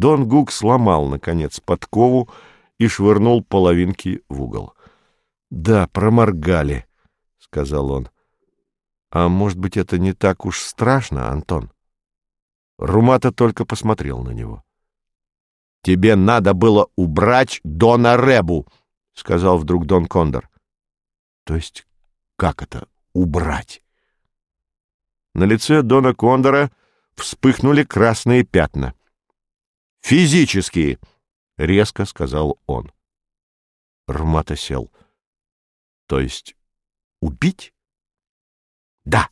Дон Гук сломал, наконец, подкову и швырнул половинки в угол. — Да, проморгали, — сказал он. — А может быть, это не так уж страшно, Антон? Румата только посмотрел на него. — Тебе надо было убрать Дона Ребу, — сказал вдруг Дон Кондор. — То есть как это убрать? На лице Дона Кондора вспыхнули красные пятна. «Физические!» — резко сказал он. Рмата сел. «То есть убить?» «Да!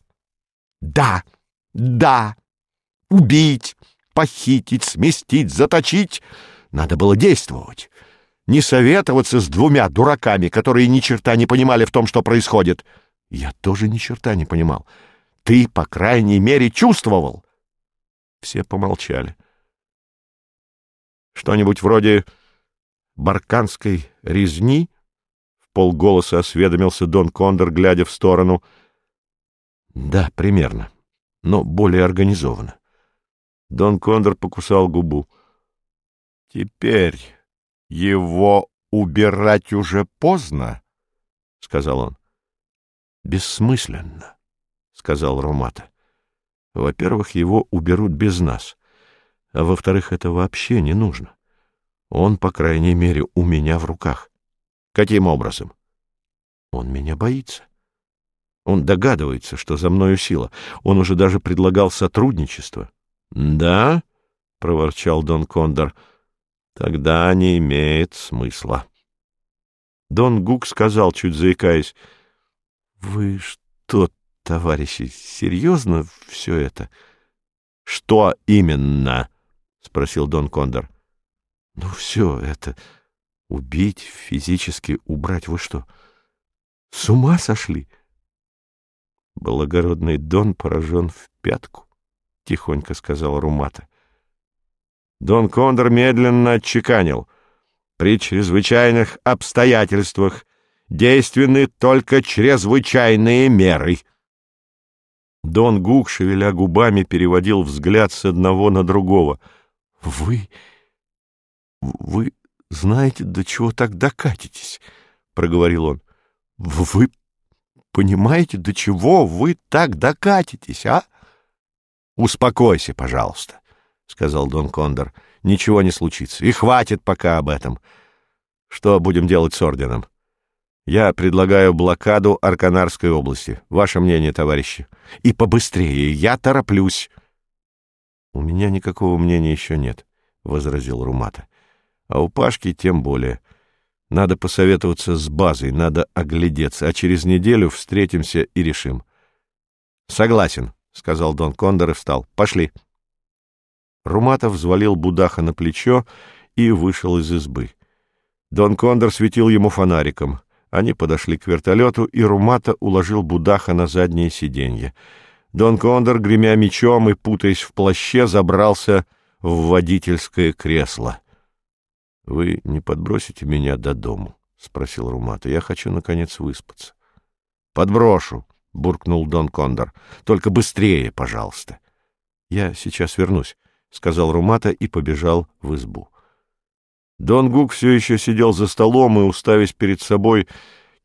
Да! Да! Убить! Похитить, сместить, заточить! Надо было действовать!» не советоваться с двумя дураками, которые ни черта не понимали в том, что происходит. Я тоже ни черта не понимал. Ты, по крайней мере, чувствовал. Все помолчали. Что-нибудь вроде барканской резни? В полголоса осведомился Дон Кондор, глядя в сторону. Да, примерно, но более организованно. Дон Кондор покусал губу. Теперь его убирать уже поздно, — сказал он. — Бессмысленно, — сказал Ромата. — Во-первых, его уберут без нас, а во-вторых, это вообще не нужно. Он, по крайней мере, у меня в руках. Каким образом? Он меня боится. Он догадывается, что за мною сила. Он уже даже предлагал сотрудничество. — Да? — проворчал Дон Кондор. — Тогда не имеет смысла. Дон Гук сказал, чуть заикаясь, — Вы что, товарищи, серьезно все это? — Что именно? — спросил Дон Кондор. — Ну, все это... Убить, физически убрать, вы что, с ума сошли? Благородный Дон поражен в пятку, — тихонько сказал Румата. Дон Кондор медленно отчеканил. При чрезвычайных обстоятельствах действенны только чрезвычайные меры. Дон Гук, шевеля губами, переводил взгляд с одного на другого. — Вы... вы знаете, до чего так докатитесь? — проговорил он. — Вы понимаете, до чего вы так докатитесь, а? — Успокойся, пожалуйста. — сказал Дон Кондор. — Ничего не случится. И хватит пока об этом. Что будем делать с орденом? Я предлагаю блокаду Арканарской области. Ваше мнение, товарищи? И побыстрее. Я тороплюсь. — У меня никакого мнения еще нет, — возразил Румата. — А у Пашки тем более. Надо посоветоваться с базой, надо оглядеться, а через неделю встретимся и решим. — Согласен, — сказал Дон Кондор и встал. — Пошли. — Руматов взвалил Будаха на плечо и вышел из избы. Дон Кондор светил ему фонариком. Они подошли к вертолету, и Румата уложил Будаха на заднее сиденье. Дон Кондор, гремя мечом и путаясь в плаще, забрался в водительское кресло. — Вы не подбросите меня до дому? — спросил Румата. — Я хочу, наконец, выспаться. — Подброшу, — буркнул Дон Кондор. — Только быстрее, пожалуйста. — Я сейчас вернусь. — сказал Румата и побежал в избу. Дон Гук все еще сидел за столом и, уставясь перед собой,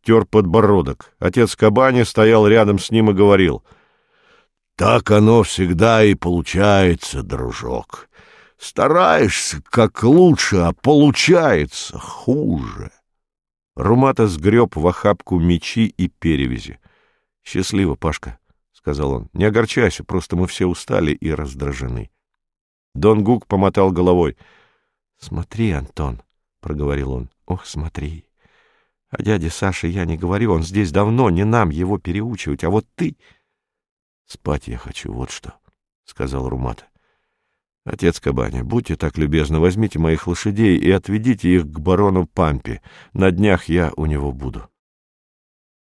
тер подбородок. Отец Кабани стоял рядом с ним и говорил. — Так оно всегда и получается, дружок. Стараешься как лучше, а получается хуже. Румата сгреб в охапку мечи и перевязи. — Счастливо, Пашка, — сказал он. — Не огорчайся, просто мы все устали и раздражены. Дон Гук помотал головой. — Смотри, Антон, — проговорил он, — ох, смотри. О дяде Саше я не говорю, он здесь давно, не нам его переучивать, а вот ты... — Спать я хочу, вот что, — сказал Румата. — Отец Кабаня, будьте так любезны, возьмите моих лошадей и отведите их к барону Пампе. На днях я у него буду.